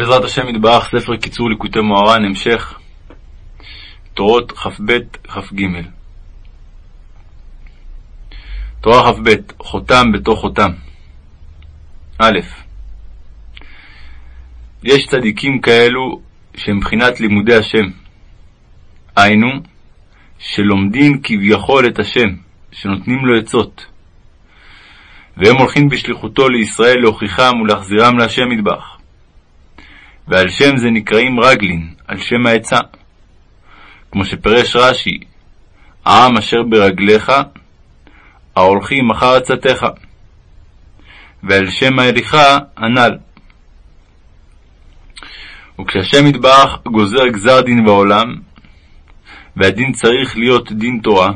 בעזרת השם יתברך, ספר קיצור ליקוטי מוהר"ן, המשך, תורות כ"ב כ"ג. תורה כ"ב, חותם בתוך חותם. א. יש צדיקים כאלו שהם מבחינת לימודי השם, היינו, שלומדים כביכול את השם, שנותנים לו עצות, והם הולכים בשליחותו לישראל להוכיחם ולהחזירם להשם מטבח. ועל שם זה נקראים רגלין, על שם העצה. כמו שפרש רש"י, העם אשר ברגליך, ההולכים אחר עצתך. ועל שם ההליכה הנ"ל. וכשהשם יתברך גוזר גזר דין בעולם, והדין צריך להיות דין תורה,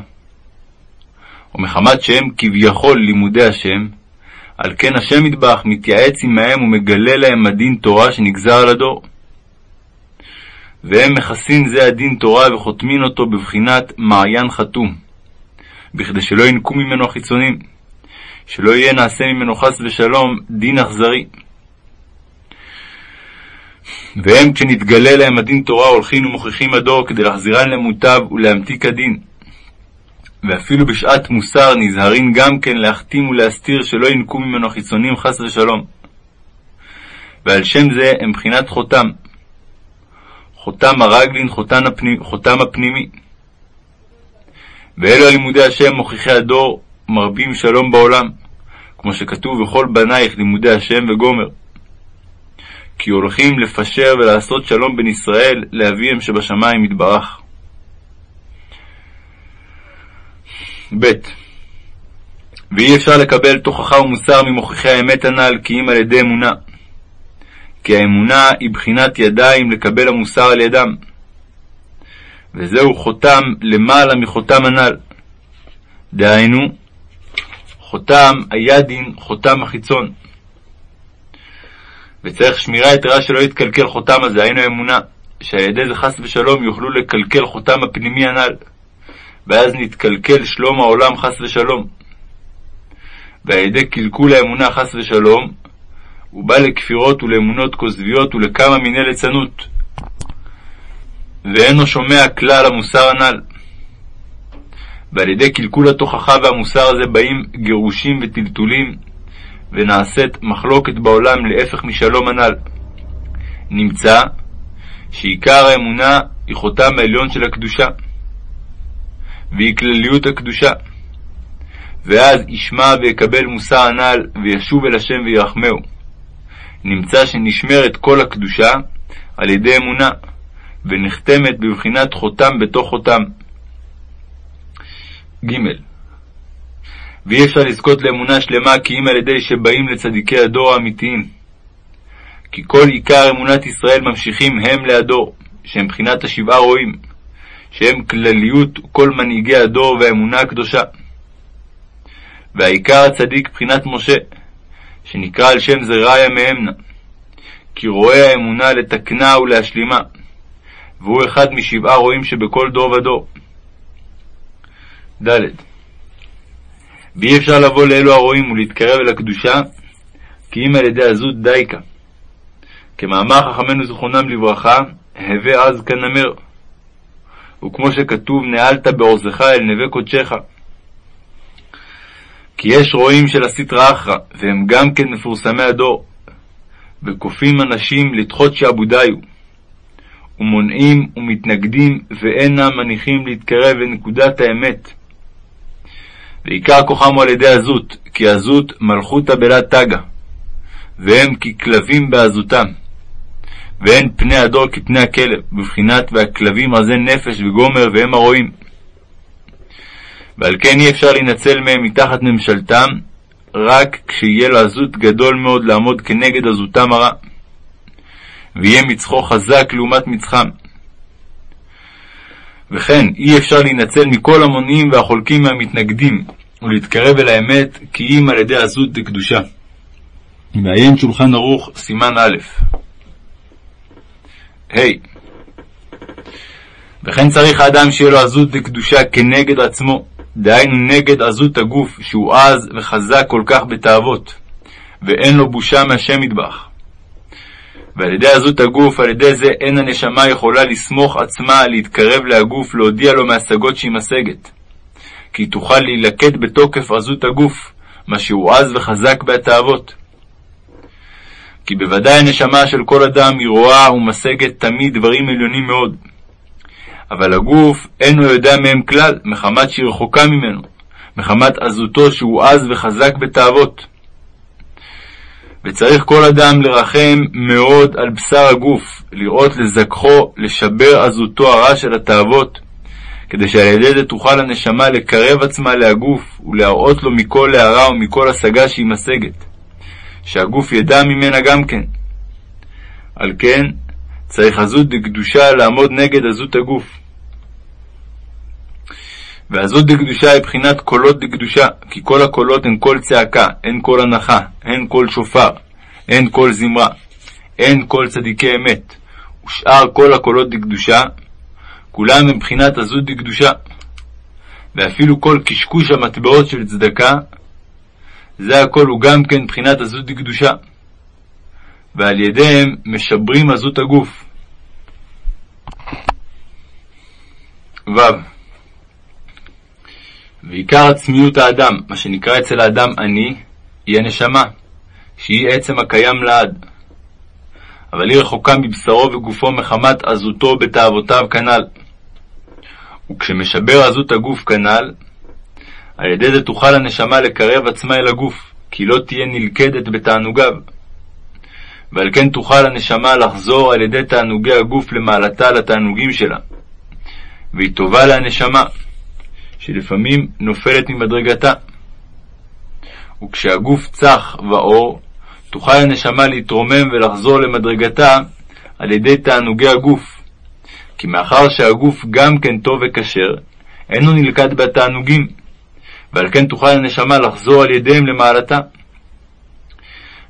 ומחמת שהם כביכול לימודי השם, על כן השם יתברך מתייעץ עמהם ומגלה להם הדין תורה שנגזר על הדור. והם מכסין זה הדין תורה וחותמין אותו בבחינת מעיין חתום, בכדי שלא ינקו ממנו החיצונים, שלא יהיה נעשה ממנו חס ושלום דין אכזרי. והם כשנתגלה להם הדין תורה הולכים ומוכיחים הדור כדי להחזירן למוטב ולהמתיק הדין. ואפילו בשעת מוסר נזהרים גם כן להחתים ולהסתיר שלא ינקו ממנו חיצונים חס ושלום. ועל שם זה הם בחינת חותם. חותם הרגלין, חותם, הפנימ, חותם הפנימי. ואלו הלימודי השם מוכיחי הדור, מרבים שלום בעולם, כמו שכתוב וכל בנייך לימודי השם וגומר. כי הולכים לפשר ולעשות שלום בין ישראל לאביהם שבשמיים יתברך. ב. ואי אפשר לקבל תוכחה ומוסר ממוכיחי האמת הנ"ל כי אם על ידי אמונה. כי האמונה היא בחינת ידיים לקבל המוסר על ידם. וזהו חותם למעלה מחותם הנ"ל. דהיינו, חותם הידין, חותם החיצון. וצריך שמירה יתרה שלא יתקלקל חותם הזה, היינו אמונה, שעל ידי זה חס ושלום יוכלו לקלקל חותם הפנימי הנ"ל. ואז נתקלקל שלום העולם חס ושלום. ועל ידי קלקול האמונה חס ושלום, הוא בא לכפירות ולאמונות כוזביות ולכמה מיני ליצנות, ואינו שומע כלל המוסר הנ"ל. ועל ידי קלקול התוכחה והמוסר הזה באים גירושים וטלטולים, ונעשית מחלוקת בעולם להפך משלום הנ"ל. נמצא שעיקר האמונה היא חותם העליון של הקדושה. והיא כלליות הקדושה. ואז ישמע ויקבל מוסר הנ"ל, וישוב אל השם וירחמהו. נמצא שנשמרת כל הקדושה על ידי אמונה, ונחתמת בבחינת חותם בתוך חותם. ג. ואי אפשר לזכות לאמונה שלמה כי אם על ידי שבאים לצדיקי הדור האמיתיים. כי כל עיקר אמונת ישראל ממשיכים הם להדור, שהם בחינת השבעה רועים, שהם כלליות כל מנהיגי הדור והאמונה הקדושה. והעיקר הצדיק בחינת משה, שנקרא על שם זרעיה מהמנה, כי רואה האמונה לתקנה ולהשלימה, והוא אחד משבעה רועים שבכל דור ודור. ד. ואי אפשר לבוא לאלו הרועים ולהתקרב אל הקדושה, כי אם על ידי עזות דייקה. כמאמר חכמינו זכרונם לברכה, הווה עז כנמר. וכמו שכתוב, נעלת בעוזך אל נווה קודשך. כי יש רועים של הסטרא אחרא, והם גם כן מפורסמי הדור, וכופים אנשים לדחות שעבודיו, ומונעים ומתנגדים, ואינם מניחים להתקרב לנקודת האמת. ועיקר כוחם הוא על ידי עזות, כי עזות מלכותא בלה תגה, והם ככלבים בעזותם. ואין פני הדור כפני הכלב, בבחינת והכלבים עזי נפש וגומר והם הרועים. ועל כן אי אפשר להינצל מהם מתחת ממשלתם, רק כשיהיה לו עזות גדול מאוד לעמוד כנגד עזותם הרע, ויהיה מצחו חזק לעומת מצחם. וכן, אי אפשר להינצל מכל המונים והחולקים מהמתנגדים, ולהתקרב אל האמת, כי אם על ידי עזות דקדושה. מעיין שולחן ערוך, סימן א' ה. וכן צריך האדם שיהיה לו עזות דקדושה כנגד עצמו, דהיינו נגד עזות הגוף, שהוא עז וחזק כל כך בתאוות, ואין לו בושה מהשם מטבח. ועל ידי עזות הגוף, על ידי זה אין הנשמה יכולה לסמוך עצמה להתקרב להגוף, להודיע לו מהשגות שהיא משגת. כי תוכל להילכד בתוקף עזות הגוף, מה שהוא עז וחזק בהתאוות. כי בוודאי הנשמה של כל אדם היא רואה ומשגת תמיד דברים עליונים מאוד. אבל הגוף אינו יודע מהם כלל, מחמת שהיא רחוקה ממנו, מחמת עזותו שהוא עז וחזק בתאוות. וצריך כל אדם לרחם מאוד על בשר הגוף, לראות לזככו, לשבר עזותו הרע של התאוות, כדי שעל ידי זה תוכל הנשמה לקרב עצמה להגוף, ולהראות לו מכל הערה ומכל השגה שהיא משגת, שהגוף ידע ממנה גם כן. על כן, צריך עזות דקדושה לעמוד נגד עזות הגוף. ועזות דקדושה היא בחינת קולות דקדושה, כי כל הקולות הן קול צעקה, הן קול הנחה, הן קול שופר, הן קול זמרה, הן קול צדיקי אמת, ושאר כל הקולות דקדושה, כולם הם בחינת עזות דקדושה. ואפילו כל קשקוש המטבעות של צדקה, זה הכל הוא גם כן בחינת עזות דקדושה. ועל ידיהם משברים עזות הגוף. ו. ועיקר עצמיות האדם, מה שנקרא אצל האדם אני, היא הנשמה, שהיא עצם הקיים לעד. אבל היא רחוקה מבשרו וגופו מחמת עזותו בתאוותיו כנ"ל. וכשמשבר עזות הגוף כנ"ל, על ידי זה תוכל הנשמה לקרב עצמה אל הגוף, כי לא תהיה נלכדת בתענוגיו. ועל כן תוכל הנשמה לחזור על ידי תענוגי הגוף למעלתה לתענוגים שלה. והיא טובה להנשמה, שלפעמים נופלת ממדרגתה. וכשהגוף צח ואור, תוכל הנשמה להתרומם ולחזור למדרגתה על ידי תענוגי הגוף. כי מאחר שהגוף גם כן טוב וכשר, אינו נלכד בתענוגים, ועל כן תוכל הנשמה לחזור על ידיהם למעלתה.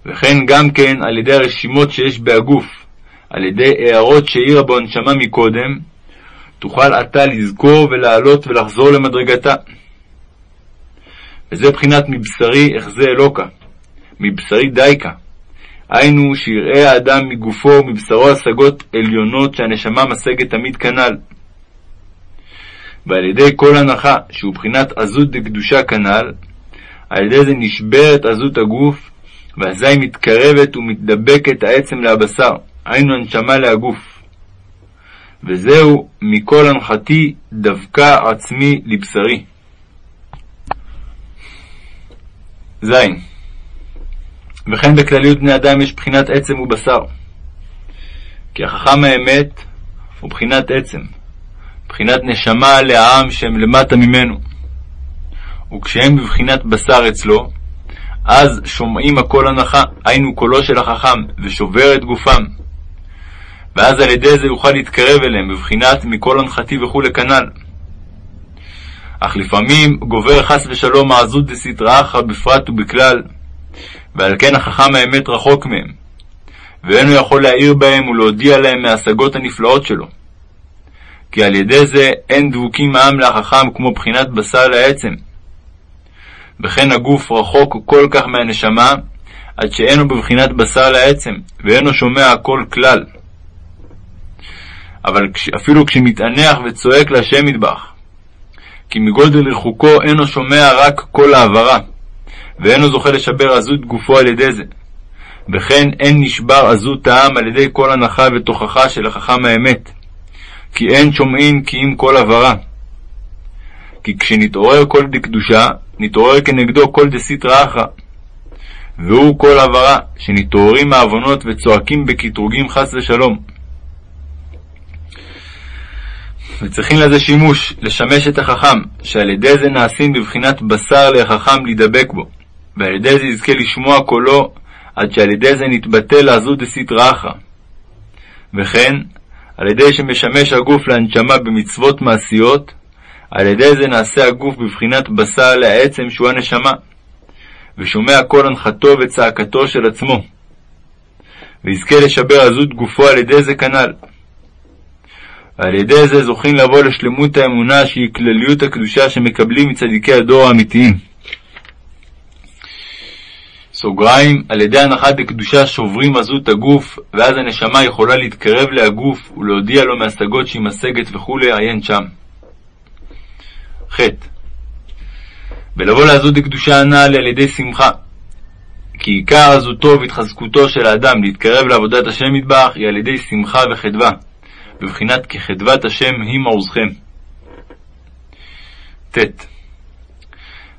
וכן גם כן על ידי הרשימות שיש בהגוף, על ידי הערות שהעירה בו הנשמה מקודם, תוכל עתה לזכור ולעלות ולחזור למדרגתה. וזה בחינת מבשרי אחזה אלוקה, מבשרי דייקה. היינו שיראה האדם מגופו ומבשרו השגות עליונות שהנשמה משגת תמיד כנ"ל. ועל ידי כל הנחה, שהוא בחינת עזות דקדושה כנ"ל, על ידי זה נשברת עזות הגוף, ואזי מתקרבת ומתדבקת העצם להבשר, היינו הנשמה להגוף. וזהו מכל הנחתי דווקא עצמי לבשרי. ז. וכן בכלליות בני אדם יש בחינת עצם ובשר. כי החכם האמת הוא בחינת עצם, בחינת נשמה לעם שהם למטה ממנו. וכשהם בבחינת בשר אצלו, אז שומעים הקול הנחה, היינו קולו של החכם, ושובר את גופם. ואז על ידי זה יוכל להתקרב אליהם, בבחינת מכל הנחתי וכולי כנ"ל. אך לפעמים גובר חס ושלום העזות דסתרא אחרא בפרט ובכלל, ועל כן החכם האמת רחוק מהם, ואינו יכול להעיר בהם ולהודיע להם מההשגות הנפלאות שלו. כי על ידי זה אין דבוקים העם להחכם כמו בחינת בשר לעצם. וכן הגוף רחוק כל כך מהנשמה, עד שאינו בבחינת בשר לעצם, ואינו שומע הכל כלל. אבל אפילו כשמתענח וצועק להשם מטבח, כי מגודל ריחוקו אינו שומע רק קול העברה, ואינו זוכה לשבר עזות גופו על ידי זה. וכן אין נשבר עזות העם על ידי כל הנחה ותוכחה של החכם האמת, כי אין שומעים כי אם כל עברה. כי כשנתעורר כל דקדושה, נתעורר כנגדו כל דסית אחרא. והוא כל עברה, שנתעוררים מעוונות וצועקים בקטרוגים חס ושלום. וצריכים לזה שימוש, לשמש את החכם, שעל ידי זה נעשים בבחינת בשר לחכם להידבק בו, ועל ידי זה יזכה לשמוע קולו, עד שעל ידי זה נתבטל לעזות דסתרא אחרא. וכן, על ידי שמשמש הגוף להנשמה במצוות מעשיות, על ידי זה נעשה הגוף בבחינת בשר לעצם שהוא הנשמה, ושומע כל הנחתו וצעקתו של עצמו, ויזכה לשבר עזות גופו על ידי זה כנ"ל. ועל ידי זה זוכים לבוא לשלמות האמונה שהיא כלליות הקדושה שמקבלים מצדיקי הדור האמיתיים. סוגריים, על ידי הנחת דקדושה שוברים עזות הגוף, ואז הנשמה יכולה להתקרב להגוף ולהודיע לו מהשגות שהיא משגת וכולי, עיין שם. ח. ולבוא לעזות דקדושה הנ"ל על ידי שמחה. כי עיקר עזותו והתחזקותו של האדם להתקרב לעבודת השם מטבח היא על ידי שמחה וחדווה, בבחינת כחדוות השם היא מעוזכם. ט.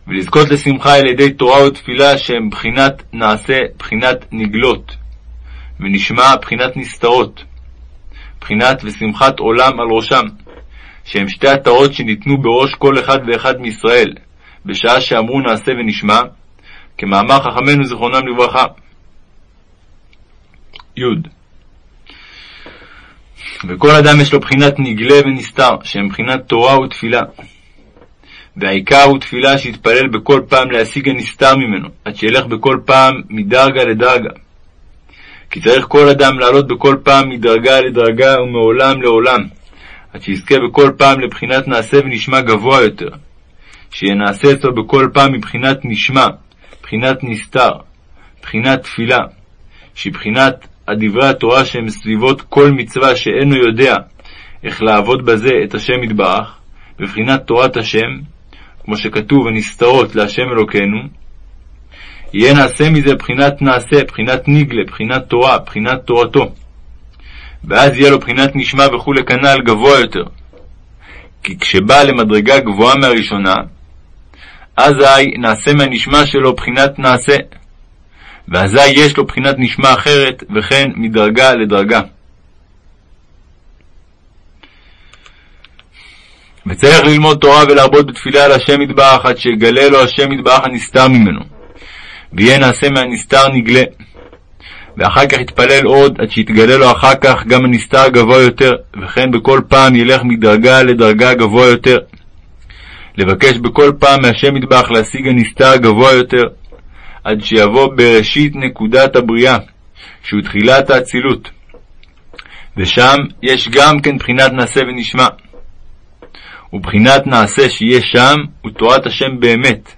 ולזכות לשמחה על ידי תורה ותפילה שהם בחינת נעשה, בחינת נגלות, ונשמע בחינת נסתרות, בחינת ושמחת עולם על ראשם, שהם שתי עטרות שניתנו בראש כל אחד ואחד מישראל, בשעה שאמרו נעשה ונשמע, כמאמר חכמינו זיכרונם לברכה. י. וכל אדם יש לו בחינת נגלה ונסתר, שהם בחינת תורה ותפילה. והעיקר הוא תפילה שיתפלל בכל פעם להשיג הנסתר ממנו, עד שילך בכל פעם מדרגה לדרגה. כי צריך כל אדם לעלות בכל פעם מדרגה לדרגה ומעולם לעולם, עד שיזכה בכל פעם לבחינת נעשה ונשמע גבוה יותר, שיהיה נעשה אצלו בכל פעם מבחינת נשמע, בחינת נסתר, בחינת תפילה, שהיא בחינת הדברי התורה שהם סביבות כל מצווה שאינו יודע איך לעבוד בזה את השם יתברך, בבחינת תורת השם, כמו שכתוב, הנסתרות להשם אלוקינו, יהיה נעשה מזה בחינת נעשה, בחינת ניגלה, בחינת תורה, בחינת תורתו. ואז יהיה לו בחינת נשמע וכולי כנ"ל גבוה יותר. כי כשבא למדרגה גבוהה מהראשונה, אזי נעשה מהנשמע שלו בחינת נעשה, ואזי יש לו בחינת נשמע אחרת, וכן מדרגה לדרגה. וצריך ללמוד תורה ולהרבות בתפילה על השם יתברך, עד שיגלה לו השם יתברך הנסתר ממנו, ויהיה נעשה מהנסתר נגלה. ואחר כך יתפלל עוד, עד שיתגלה לו אחר כך גם הנסתר הגבוה יותר, וכן בכל פעם ילך מדרגה לדרגה גבוה יותר. לבקש בכל פעם מהשם יתברך להשיג הנסתר הגבוה יותר, עד שיבוא בראשית נקודת הבריאה, שהוא תחילת האצילות. ושם יש גם כן בחינת נעשה ונשמע. ובחינת נעשה שיהיה שם, הוא תורת השם באמת.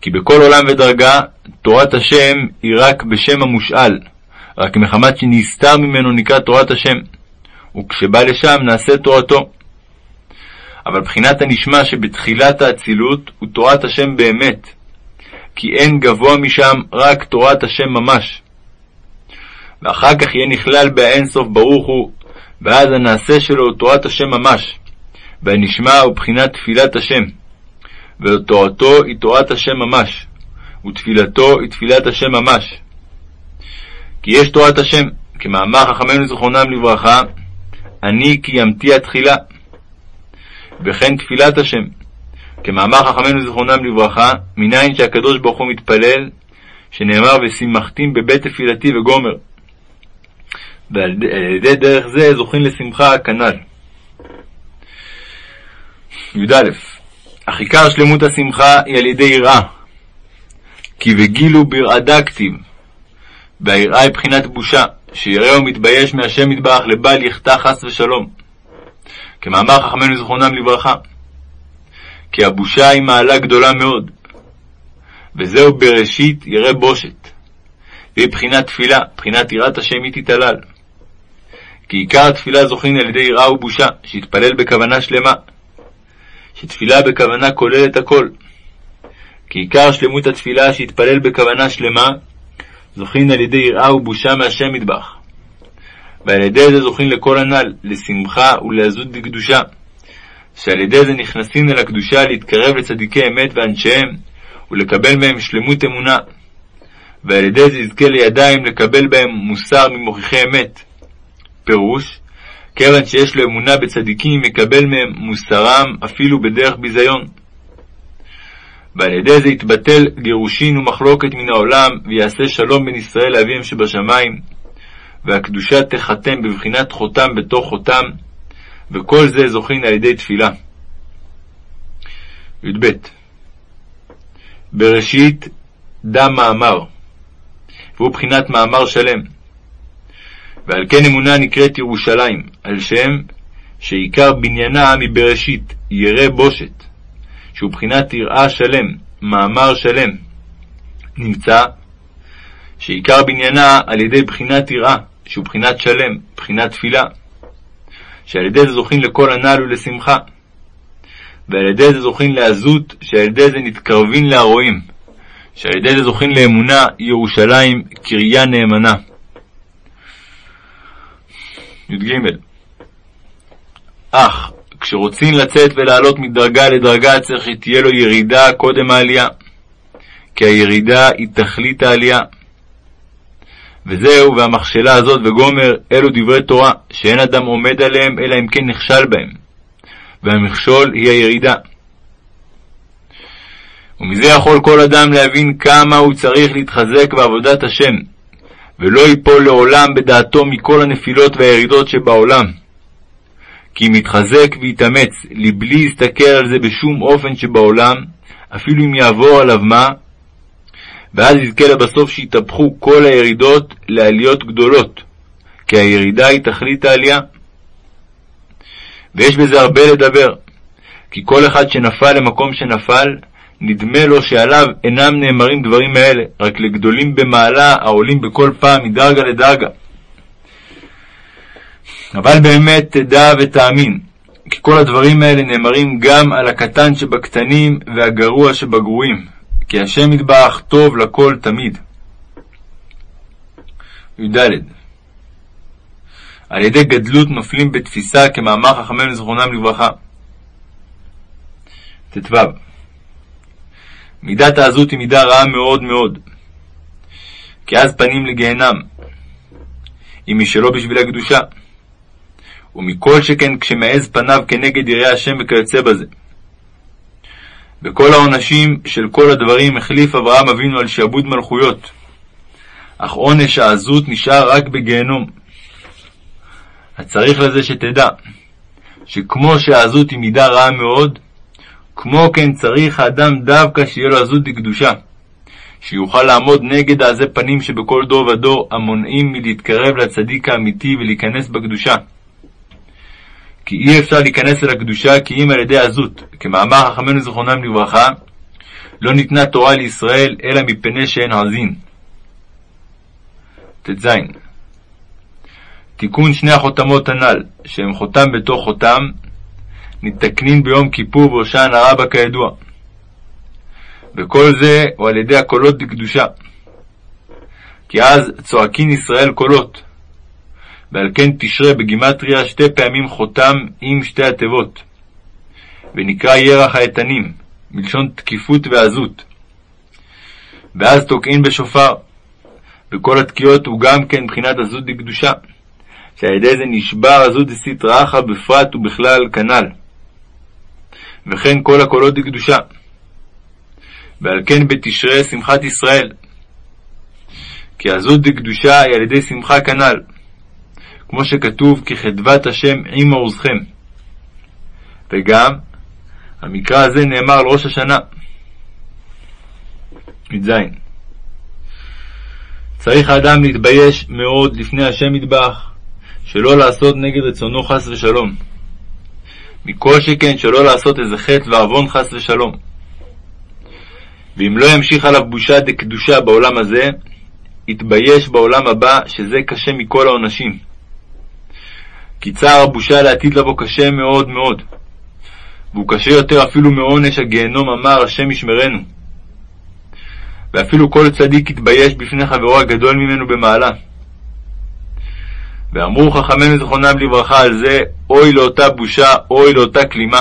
כי בכל עולם ודרגה, תורת השם היא רק בשם המושאל, רק מחמת שנסתר ממנו נקרא תורת השם, וכשבא לשם נעשה תורתו. אבל בחינת הנשמע שבתחילת האצילות הוא תורת השם באמת, כי אין גבוה משם רק תורת השם ממש. ואחר כך יהיה נכלל באינסוף ברוך הוא, ואז הנעשה שלו הוא תורת השם ממש, והנשמע הוא בחינת תפילת השם, ותורתו היא תורת השם ממש, ותפילתו היא תפילת השם ממש. כי יש תורת השם, כמאמר חכמינו זכרונם לברכה, אני קיימתי התחילה. וכן תפילת השם, כמאמר חכמינו זכרונם לברכה, מניין שהקדוש ברוך הוא מתפלל, שנאמר ושימחתים בבית תפילתי וגומר. ועל ידי דרך זה זוכים לשמחה כנ"ל. י"א אך עיקר שלמות השמחה היא על ידי יראה. כי וגילו ברעדה כתיב, והיראה היא בחינת בושה, שירא ומתבייש מהשם יתברך לבל יחטא חס ושלום. כמאמר חכמינו זכרונם לברכה, כי הבושה היא מעלה גדולה מאוד, וזהו בראשית ירא בושת, והיא בחינת תפילה, בחינת יראת השם היא תתעלל. כי עיקר התפילה זוכין על ידי יראה ובושה, שיתפלל בכוונה שלמה, שתפילה בכוונה כוללת הכל. כי עיקר שלמות התפילה שהתפלל בכוונה שלמה, זוכין על ידי יראה ובושה מהשם מטבח. ועל ידי זה זוכין לכל הנ"ל, לשמחה ולעזות בקדושה, שעל ידי זה נכנסים אל הקדושה להתקרב לצדיקי אמת ואנשיהם, ולקבל מהם שלמות אמונה, ועל ידי זה יזכה לידיים לקבל בהם מוסר ממוכיחי אמת. פירוש, כיוון שיש לו אמונה בצדיקים, יקבל מהם מוסרם אפילו בדרך ביזיון. ועל ידי זה יתבטל גירושין ומחלוקת מן העולם, ויעשה שלום בין ישראל לאביהם שבשמיים, והקדושה תחתם בבחינת חותם בתוך חותם, וכל זה זוכין על ידי תפילה. י"ב בראשית דם מאמר, והוא בחינת מאמר שלם. ועל כן אמונה נקראת ירושלים, על שם שעיקר בניינה מבראשית, ירא בושת, שהוא בחינת יראה שלם, מאמר שלם. נמצא שעיקר בניינה על ידי בחינת יראה, שהוא בחינת שלם, בחינת תפילה, שעל ידי זה זוכים לכל הנ"ל ולשמחה, ועל ידי זה זוכים לעזות, שעל ידי זה נתקרבין להרועים, שעל ידי זה זוכים לאמונה ירושלים קריה נאמנה. י"ג אך כשרוצים לצאת ולעלות מדרגה לדרגה צריך שתהיה לו ירידה קודם העלייה, כי הירידה היא תכלית העלייה. וזהו, והמכשלה הזאת וגומר, אלו דברי תורה, שאין אדם עומד עליהם, אלא אם כן נכשל בהם. והמכשול היא הירידה. ומזה יכול כל אדם להבין כמה הוא צריך להתחזק בעבודת השם, ולא ייפול לעולם בדעתו מכל הנפילות והירידות שבעולם. כי אם יתחזק ויתאמץ לבלי להסתכל על זה בשום אופן שבעולם, אפילו אם יעבור עליו מה, ואז יזכה לבסוף שיתהפכו כל הירידות לעליות גדולות, כי הירידה היא תכלית העלייה. ויש בזה הרבה לדבר, כי כל אחד שנפל למקום שנפל, נדמה לו שעליו אינם נאמרים דברים האלה, רק לגדולים במעלה העולים בכל פעם מדרגה לדרגה. אבל באמת תדע ותאמין, כי כל הדברים האלה נאמרים גם על הקטן שבקטנים והגרוע שבגרועים, כי השם יתברך טוב לכל תמיד. י"ד על ידי גדלות נופלים בתפיסה כמאמר חכמינו זכרונם לברכה. ט"ו מידת העזות היא מידה רעה מאוד מאוד, כי אז פנים לגיהנם, אם היא שלא בשביל הקדושה, ומכל שכן כשמעז פניו כנגד יראי השם וכיוצא בזה. בכל העונשים של כל הדברים החליף אברהם אבינו על שעבוד מלכויות, אך עונש העזות נשאר רק בגיהנום. הצריך לזה שתדע, שכמו שהעזות היא מידה רעה מאוד, כמו כן צריך האדם דווקא שיהיה לו עזות דקדושה, שיוכל לעמוד נגד העזי פנים שבכל דור ודור המונעים מלהתקרב לצדיק האמיתי ולהיכנס בקדושה. כי אי אפשר להיכנס אל הקדושה כי אם על ידי עזות, כמאמר חכמינו זכרונם לברכה, לא ניתנה תורה לישראל אלא מפני שאין עזין. ט"ז תיקון שני החותמות הנ"ל, שהם חותם בתוך חותם, נתקנין ביום כיפור והושענא רבה כידוע. וכל זה הוא על ידי הקולות דקדושה. כי אז צועקין ישראל קולות, ועל כן תשרה בגימטריה שתי פעמים חותם עם שתי התיבות, ונקרא ירח האיתנים, מלשון תקיפות ועזות. ואז תוקעין בשופר, וכל התקיעות הוא גם כן מבחינת עזות דקדושה, שעל ידי זה נשבר עזות דסתרא אחא בפרט ובכלל כנ"ל. וכן כל הקולות דקדושה. ועל כן בתשרי שמחת ישראל. כי עזות דקדושה היא על ידי שמחה כנ"ל. כמו שכתוב, כי חדבת השם עם מעוזכם. וגם, המקרא הזה נאמר על ראש השנה. י"ז צריך האדם להתבייש מאוד לפני השם מטבח, שלא לעשות נגד רצונו חס ושלום. מכל שכן שלא לעשות איזה חטא ועוון חס ושלום. ואם לא ימשיך עליו בושה דקדושה בעולם הזה, יתבייש בעולם הבא, שזה קשה מכל העונשים. כי צער הבושה לעתיד לבוא קשה מאוד מאוד, והוא קשה יותר אפילו מעונש הגיהנום אמר השם ישמרנו. ואפילו כל צדיק יתבייש בפני חברו הגדול ממנו במעלה. ואמרו חכמינו זכרונם לברכה על זה, אוי לאותה בושה, אוי לאותה כלימה.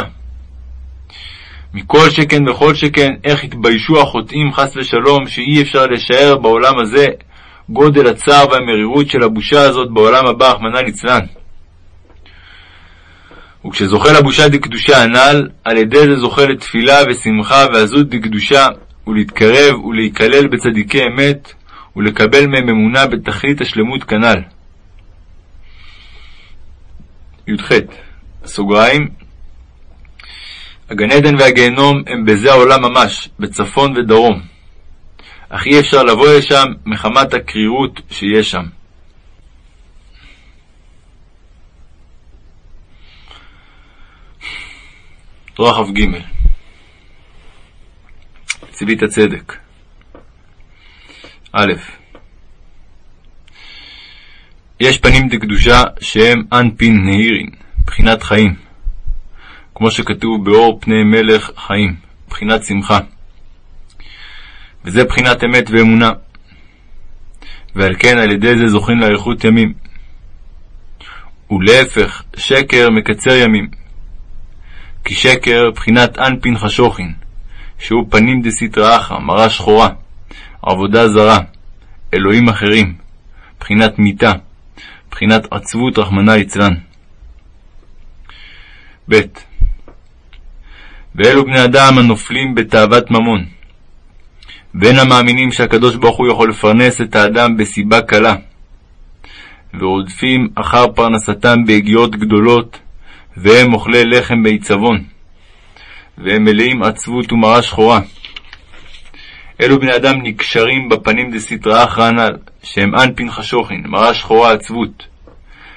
מכל שכן וכל שכן, איך התביישו החוטאים חס ושלום, שאי אפשר לשער בעולם הזה גודל הצער והמרירות של הבושה הזאת בעולם הבא, רחמנא ליצלן. וכשזוכה לבושה דקדושה הנ"ל, על ידי זה זוכה לתפילה ושמחה ועזות דקדושה, ולהתקרב ולהיכלל בצדיקי אמת, ולקבל מהם אמונה בתכלית השלמות כנ"ל. י"ח סוגריים הגן עדן והגיהנום הם בזה העולם ממש, בצפון ודרום, אך אי אפשר לבוא לשם מחמת הקרירות שיש שם. תורה כ"ג צבית הצדק א. יש פנים דקדושה שהם אנפין נהירין, בחינת חיים, כמו שכתוב באור פני מלך חיים, בחינת שמחה. וזה בחינת אמת ואמונה. ועל כן על ידי זה זוכים לאריכות ימים. ולהפך, שקר מקצר ימים. כי שקר בחינת אנפין חשוכין, שהוא פנים דסתרא אחרא, מראה שחורה, עבודה זרה, אלוהים אחרים, בחינת מיתה, בחינת עצבות רחמנא ליצלן. ב. ואלו בני אדם הנופלים בתאוות ממון, בין המאמינים שהקדוש ברוך הוא יכול לפרנס את האדם בסיבה קלה, ורודפים אחר פרנסתם בהגיעות גדולות, והם אוכלי לחם בעיצבון, והם מלאים עצבות ומרה שחורה. אלו בני אדם נקשרים בפנים דסתרא אחרא הנ"ל, שהם אנפין חשוכין, מרה שחורה עצבות,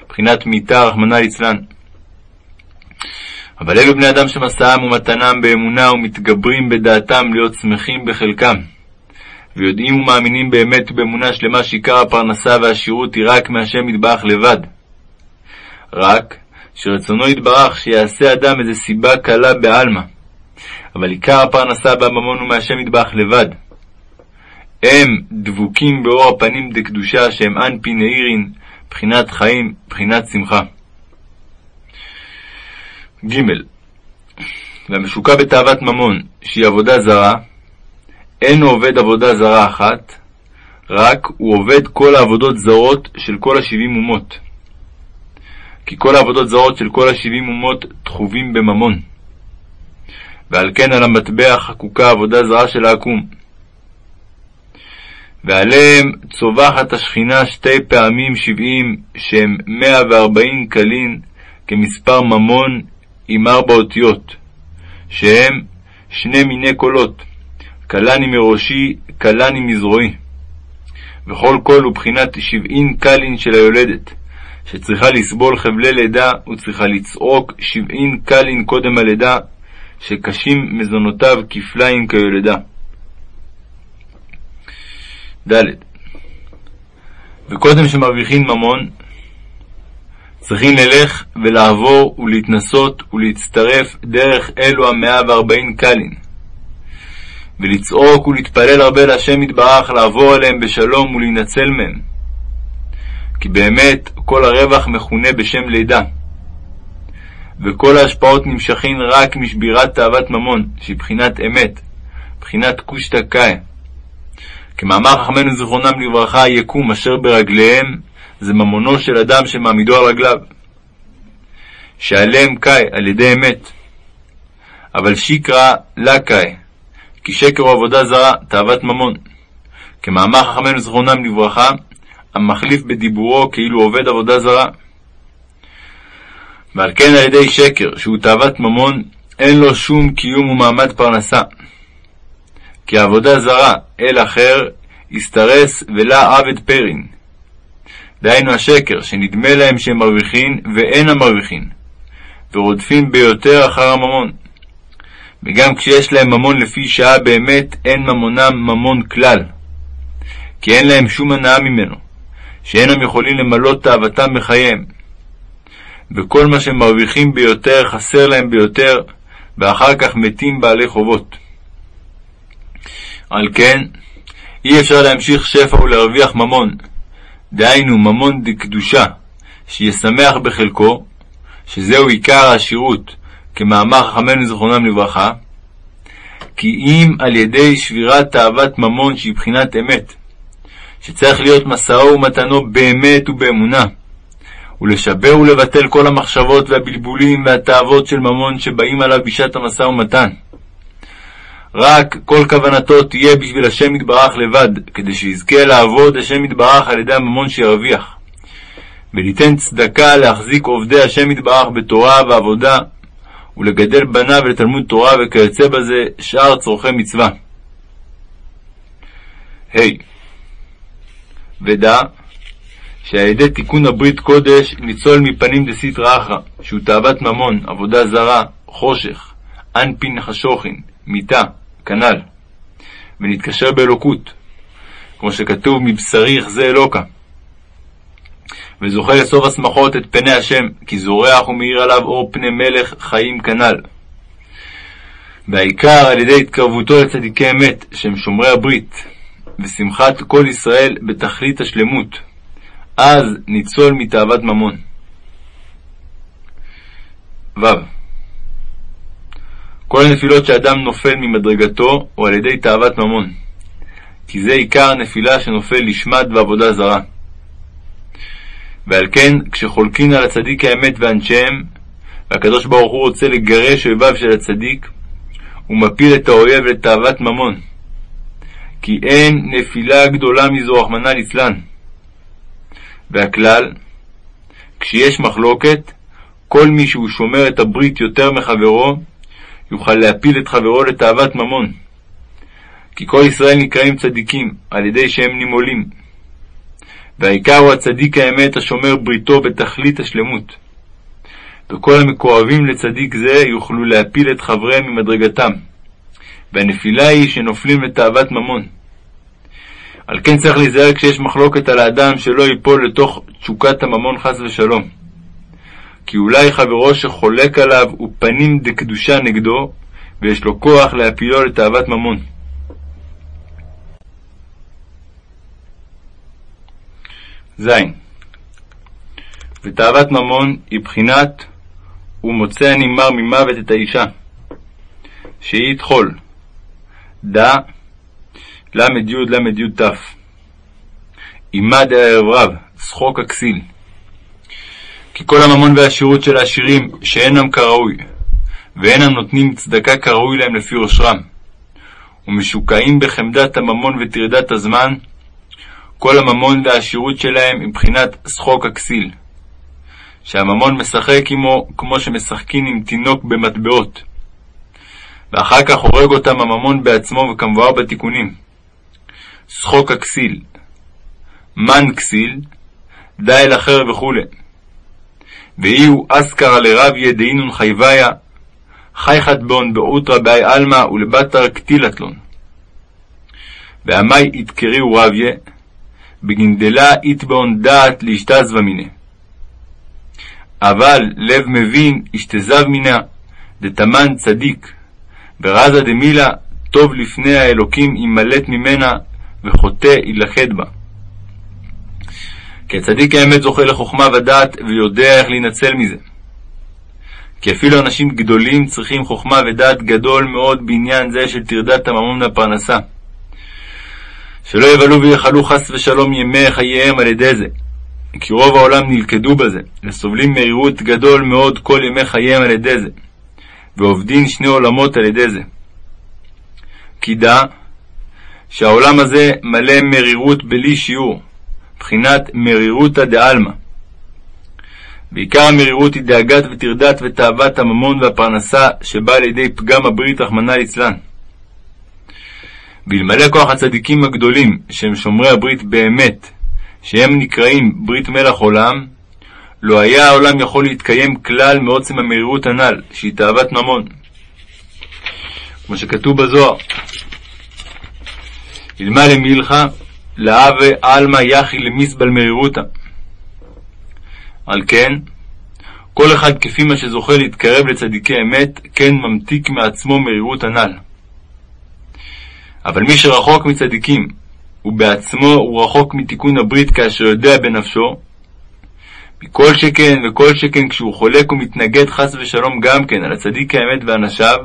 מבחינת מיתה רחמנא ליצלן. אבל אלו בני אדם שמסעם ומתנם באמונה ומתגברים בדעתם להיות שמחים בחלקם, ויודעים ומאמינים באמת ובאמונה שלמה שעיקר הפרנסה והשירות היא רק מהשם יתברך לבד. רק שרצונו יתברך שיעשה אדם איזו סיבה קלה בעלמא, אבל עיקר הפרנסה והממון הוא מהשם יתברך לבד. הם דבוקים באור הפנים דקדושה שהם אנפי נאירין, בחינת חיים, בחינת שמחה. ג. והמשוקע בתאוות ממון, שהיא עבודה זרה, אינו עובד עבודה זרה אחת, רק הוא עובד כל העבודות זרות של כל השבעים אומות. כי כל העבודות זרות של כל השבעים אומות תחובים בממון. ועל כן על המטבע חקוקה עבודה זרה של העקום. ועליהם צווחת השכינה שתי פעמים שבעים, שהם מאה וארבעים קלין, כמספר ממון עם ארבע אותיות, שהם שני מיני קולות, קלני מראשי, קלני מזרועי. וכל קול הוא בחינת שבעין קלין של היולדת, שצריכה לסבול חבלי לידה וצריכה לצעוק שבעין קלין קודם הלידה, שקשים מזונותיו כפליים כיולדה. ד. וקודם שמרוויחים ממון, צריכים ללך ולעבור ולהתנסות ולהצטרף דרך אלו המאה וארבעים קלין, ולצעוק ולהתפלל הרבה להשם יתברך לעבור עליהם בשלום ולהינצל מהם. כי באמת כל הרווח מכונה בשם לידה. וכל ההשפעות נמשכים רק משבירת תאוות ממון, שהיא בחינת אמת, בחינת קושטא קאי. כמאמר חכמינו זיכרונם לברכה, יקום אשר ברגליהם, זה ממונו של אדם שמעמידו על רגליו. שעליהם קאי, על ידי אמת. אבל שיקרא לה קאי, כי שקר הוא עבודה זרה, תאוות ממון. כמאמר חכמינו זכרונם לברכה, המחליף בדיבורו כאילו עובד עבודה זרה. ועל כן על ידי שקר, שהוא תאוות ממון, אין לו שום קיום ומעמד פרנסה. כי עבודה זרה, אל אחר, יסתרס ולה עבד פרין. דהיינו השקר, שנדמה להם שהם מרוויחין, ואין המרוויחין, ורודפים ביותר אחר הממון. וגם כשיש להם ממון לפי שעה באמת, אין ממונם ממון כלל. כי אין להם שום הנאה ממנו, שאינם יכולים למלא תאוותם בחייהם. וכל מה שהם מרוויחים ביותר, חסר להם ביותר, ואחר כך מתים בעלי חובות. על כן, אי אפשר להמשיך שפע ולהרוויח ממון, דהיינו ממון דקדושה, שישמח בחלקו, שזהו עיקר העשירות, כמאמר חכמינו זכרונם לברכה, כי אם על ידי שבירת תאוות ממון שהיא בחינת אמת, שצריך להיות משאו ומתנו באמת ובאמונה, ולשבר ולבטל כל המחשבות והבלבולים והתאוות של ממון שבאים עליו בשעת המשא ומתן. רק כל כוונתו תהיה בשביל השם יתברך לבד, כדי שיזכה לעבוד השם יתברך על ידי הממון שירוויח. וליתן צדקה להחזיק עובדי השם יתברך בתורה ועבודה, ולגדל בניו לתלמוד תורה וכיוצא בזה שאר צורכי מצווה. ה. Hey. ודע שעל ידי תיקון הברית קודש ניצול מפנים דסיטרא אחרא, שהוא תאוות ממון, עבודה זרה, חושך, אנפין חשוכין, מיתה, כנ"ל, ונתקשר באלוקות. כמו שכתוב מבשרי יחזה אלוקה. וזוכה לסוף השמחות את פני השם, כי זורח ומאיר עליו אור פני מלך חיים כנ"ל. והעיקר על ידי התקרבותו לצדיקי אמת, שהם שומרי הברית, ושמחת כל ישראל בתכלית השלמות, אז ניצול מתאוות ממון. ו. כל הנפילות שאדם נופל ממדרגתו הוא על ידי תאוות ממון, כי זה עיקר הנפילה שנופל לשמת ועבודה זרה. ועל כן, כשחולקין על הצדיק האמת ואנשיהם, והקדוש ברוך הוא רוצה לגרש אויביו של הצדיק, הוא מפיל את האויב לתאוות ממון. כי אין נפילה גדולה מזו, רחמנא ליצלן. והכלל, כשיש מחלוקת, כל מי שהוא שומר את הברית יותר מחברו, יוכל להפיל את חברו לתאוות ממון. כי כל ישראל נקראים צדיקים, על ידי שהם נימולים. והעיקר הוא הצדיק האמת השומר בריתו בתכלית השלמות. וכל המקורבים לצדיק זה יוכלו להפיל את חבריהם ממדרגתם. והנפילה היא שנופלים לתאוות ממון. על כן צריך להיזהר כשיש מחלוקת על האדם שלא ייפול לתוך תשוקת הממון חס ושלום. כי אולי חברו שחולק עליו הוא פנים דקדושה נגדו, ויש לו כוח להפילו לתאוות ממון. ז. ותאוות ממון היא בחינת ומוצא הנמר ממוות את האישה, שהיא טחול, דא ל"י ל"י ת. עמה דערב רב, שחוק הכסיל. כי כל הממון והשירות של העשירים שאינם כראוי, ואינם נותנים צדקה כראוי להם לפי עושרם, ומשוקעים בחמדת הממון וטרדת הזמן, כל הממון והעשירות שלהם מבחינת שחוק הכסיל, שהממון משחק עמו כמו שמשחקים עם תינוק במטבעות, ואחר כך הורג אותם הממון בעצמו וכמבואר בתיקונים. שחוק הכסיל, מן כסיל, די אחר וכו'. ואי הוא אסכרה לרביה דהינון חייביה, חייכת בון באותרא באי עלמא ולבתר קטילתלון. ועמי יתקריהו רביה, בגנדלה יתבעון דעת להשתזבה מיניה. אבל לב מבין ישתזב מיניה, דתמן צדיק, ורזה דמילה טוב לפני האלוקים ימלט ממנה, וחוטא יילכד בה. כי הצדיק האמת זוכה לחוכמה ודעת, ויודע איך להינצל מזה. כי אפילו אנשים גדולים צריכים חוכמה ודעת גדול מאוד בעניין זה של טרדת הממון והפרנסה. שלא יבלו ויכלו חס ושלום ימי חייהם על ידי זה. כי רוב העולם נלכדו בזה, וסובלים מרירות גדול מאוד כל ימי חייהם על ידי זה, ועובדים שני עולמות על ידי זה. כי דע שהעולם הזה מלא מרירות בלי שיעור, בחינת מרירותא דעלמא. בעיקר המרירות היא דאגת וטרדת ותאוות הממון והפרנסה שבאה לידי פגם הברית רחמנא ליצלן. ואלמלא כוח הצדיקים הגדולים, שהם שומרי הברית באמת, שהם נקראים ברית מלח עולם, לא היה העולם יכול להתקיים כלל מעוצם המרירות הנ"ל, שהיא תאוות ממון. כמו שכתוב בזוהר, אלמלא מילכה, להווה עלמא יחי למסבל מרירותא. על כן, כל אחד כפי מה שזוכה להתקרב לצדיקי אמת, כן ממתיק מעצמו מרירות הנ"ל. אבל מי שרחוק מצדיקים, ובעצמו הוא רחוק מתיקון הברית כאשר יודע בנפשו, מכל שכן וכל שכן כשהוא חולק ומתנגד חס ושלום גם כן על הצדיק האמת ואנשיו,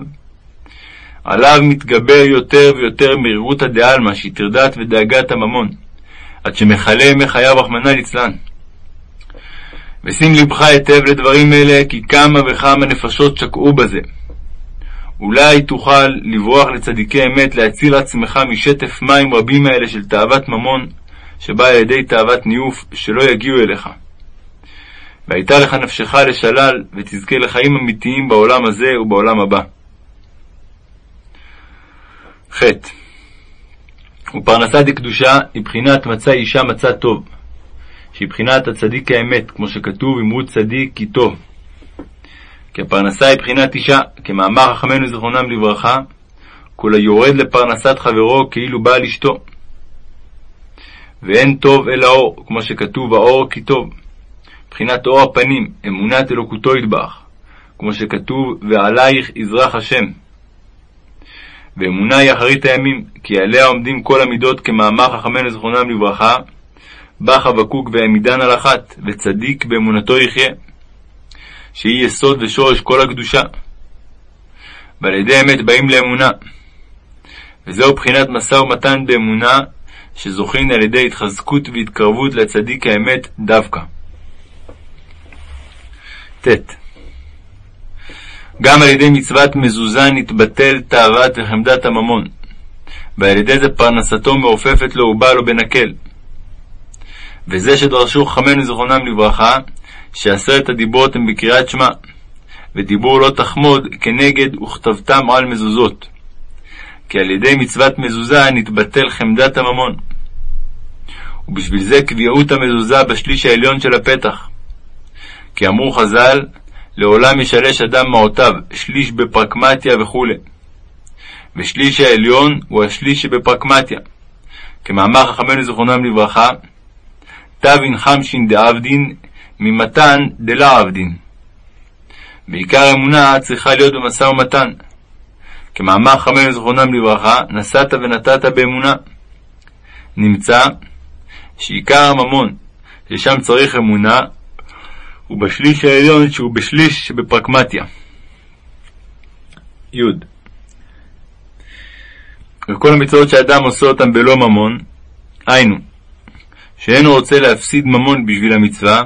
עליו מתגבר יותר ויותר מרירותא דעלמא, שהיא טרדת ודאגת הממון, עד שמכלה ימי חייו רחמנא ליצלן. ושים לבך היטב לדברים אלה, כי כמה וכמה נפשות שקעו בזה. אולי תוכל לברוח לצדיקי אמת, להציל עצמך משטף מים רבים האלה של תאוות ממון, שבאה על ידי תאוות ניאוף, שלא יגיעו אליך. והייתה לך נפשך לשלל, ותזכה לחיים אמיתיים בעולם הזה ובעולם הבא. ח. ופרנסה דקדושה היא בחינת מצא אישה מצא טוב, שהיא בחינת הצדיק האמת, כמו שכתוב אמרו צדיק כי טוב. כי הפרנסה היא בחינת אישה, כמאמר חכמינו זיכרונם לברכה, כל היורד לפרנסת חברו כאילו בעל אשתו. ואין טוב אלא אור, כמו שכתוב האור כי טוב. מבחינת אור הפנים, אמונת אלוקותו ידבח, כמו שכתוב ועלייך יזרח השם. ואמונה היא אחרית הימים, כי עליה עומדים כל המידות כמאמר חכמינו זכרונם לברכה, בא חבקוק והעמידן על אחת, וצדיק באמונתו יחיה, שהיא יסוד ושורש כל הקדושה. ועל ידי אמת באים לאמונה. וזהו בחינת משא ומתן באמונה, שזוכין על ידי התחזקות והתקרבות לצדיק האמת דווקא. ט. גם על ידי מצוות מזוזה נתבטל תאוות וחמדת הממון, ועל ידי זה פרנסתו מעופפת לו ובא לו בנקל. וזה שדרשו חכמינו זיכרונם לברכה, שעשרת הדיברות הם בקריאת שמע, ודיבור לא תחמוד כנגד וכתבתם על מזוזות. כי על ידי מצוות מזוזה נתבטל חמדת הממון. ובשביל זה קביעות המזוזה בשליש העליון של הפתח. כי אמרו חז"ל, לעולם ישלש אדם מעותיו, שליש בפרקמטיה וכו'. ושליש העליון הוא השליש שבפרקמטיה. כמאמר חכמינו זיכרונם לברכה, תבין חמשין דעבדין ממתן דלה עבדין. בעיקר אמונה צריכה להיות במשא ומתן. כמאמר חכמינו זיכרונם לברכה, נשאת ונתת באמונה. נמצא שעיקר הממון, ששם צריך אמונה, הוא בשליש העליון שהוא בשליש שבפרקמטיה. י. וכל המצוות שאדם עושה אותם בלא ממון, היינו, שאינו רוצה להפסיד ממון בשביל המצווה,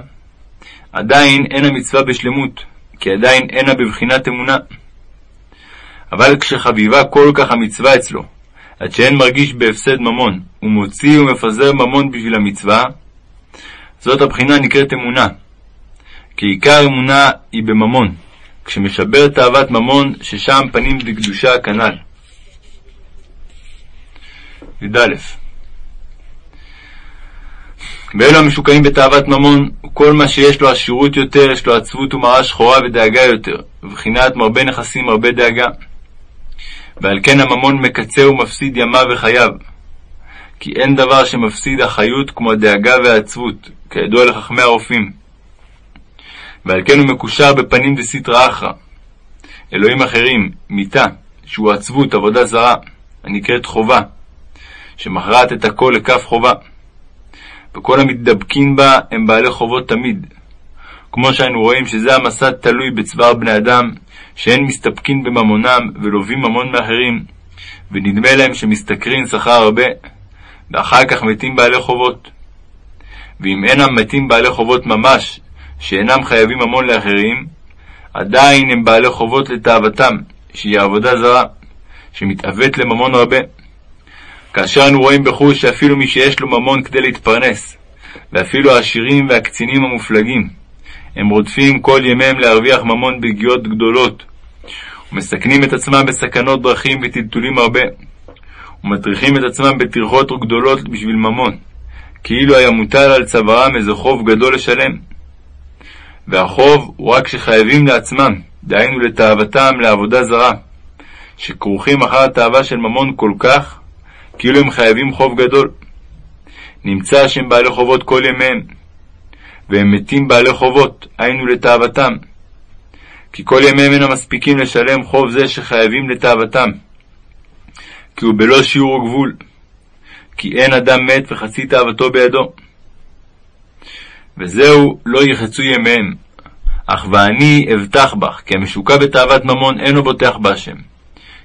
עדיין אין המצווה בשלמות, כי עדיין אינה בבחינת אמונה. אבל כשחביבה כל כך המצווה אצלו, עד שאין מרגיש בהפסד ממון, ומוציא ומפזר ממון בשביל המצווה, זאת הבחינה נקראת אמונה. כי עיקר אמונה היא בממון, כשמשבר תאוות ממון, ששם פנים בקדושה כנ"ל. י"א ואלו המשוקעים בתאוות ממון, כל מה שיש לו עשירות יותר, יש לו עצבות ומראה שחורה ודאגה יותר, ובחינת מרבה נכסים מרבה דאגה. ועל כן הממון מקצה ומפסיד ימיו וחייו. כי אין דבר שמפסיד החיות כמו הדאגה והעצבות, כידוע לחכמי הרופאים. ועל כן הוא מקושר בפנים דסיטרא אחרא. אלוהים אחרים, מיתה, שהוא עצבות, עבודה זרה, הנקראת חובה, שמכרעת את הכל לכף חובה. וכל המתדבקים בה הם בעלי חובות תמיד. כמו שהיינו רואים שזה המסע תלוי בצוואר בני אדם, שאין מסתפקין בממונם ולווים ממון מאחרים, ונדמה להם שמשתכרין שכר הרבה, ואחר כך מתים בעלי חובות. ואם אינם מתים בעלי חובות ממש, שאינם חייבים ממון לאחרים, עדיין הם בעלי חובות לתאוותם, שהיא עבודה זרה, שמתעוות לממון הרבה. כאשר אנו רואים בחוש שאפילו מי שיש לו ממון כדי להתפרנס, ואפילו העשירים והקצינים המופלגים, הם רודפים כל ימיהם להרוויח ממון בגיאות גדולות, ומסכנים את עצמם בסכנות דרכים וטלטולים הרבה, ומטריחים את עצמם בטרחות גדולות בשביל ממון, כאילו היה מוטל על צווארם איזה חוב גדול לשלם. והחוב הוא רק שחייבים לעצמם, דהיינו לתאוותם לעבודה זרה, שכרוכים אחר התאווה של ממון כל כך, כאילו הם חייבים חוב גדול. נמצא שהם בעלי חובות כל ימיהם, והם מתים בעלי חובות, היינו לתאוותם. כי כל ימיהם אינם מספיקים לשלם חוב זה שחייבים לתאוותם. כי הוא בלא שיעור וגבול. כי אין אדם מת וחצי תאוותו בידו. וזהו לא יחצו ימיהם. אך ואני אבטח בך, כי המשוקע בתאוות ממון אינו בוטח בהשם,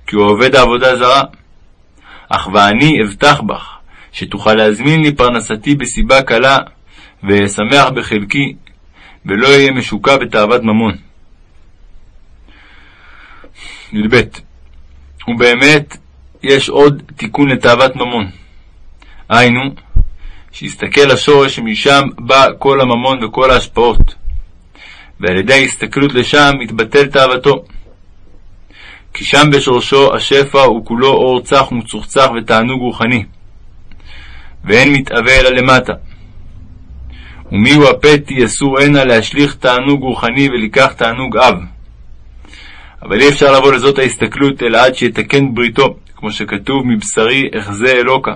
כי הוא עובד העבודה זרה. אך ואני אבטח בך, שתוכל להזמין לי פרנסתי בסיבה קלה, ואשמח בחלקי, ולא אהיה משוקע בתאוות ממון. י"ב ובאמת יש עוד תיקון לתאוות ממון. היינו, שיסתכל לשורש שמשם בא כל הממון וכל ההשפעות, ועל ידי ההסתכלות לשם מתבטל תאוותו. כי שם בשורשו השפע הוא כולו אור צח ומצוחצח ותענוג רוחני, ואין מתאווה אלא למטה. ומיהו הפתי אסור הנה להשליך תענוג רוחני ולקח תענוג אב. אבל אי אפשר לבוא לזאת ההסתכלות אלא עד שיתקן בריתו, כמו שכתוב מבשרי אחזה אלוקה,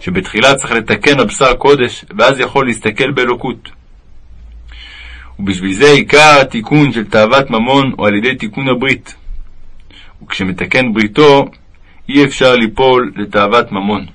שבתחילה צריך לתקן הבשר קודש, ואז יכול להסתכל באלוקות. ובשביל זה עיקר התיקון של תאוות ממון הוא על ידי תיקון הברית. וכשמתקן בריתו, אי אפשר ליפול לתאוות ממון.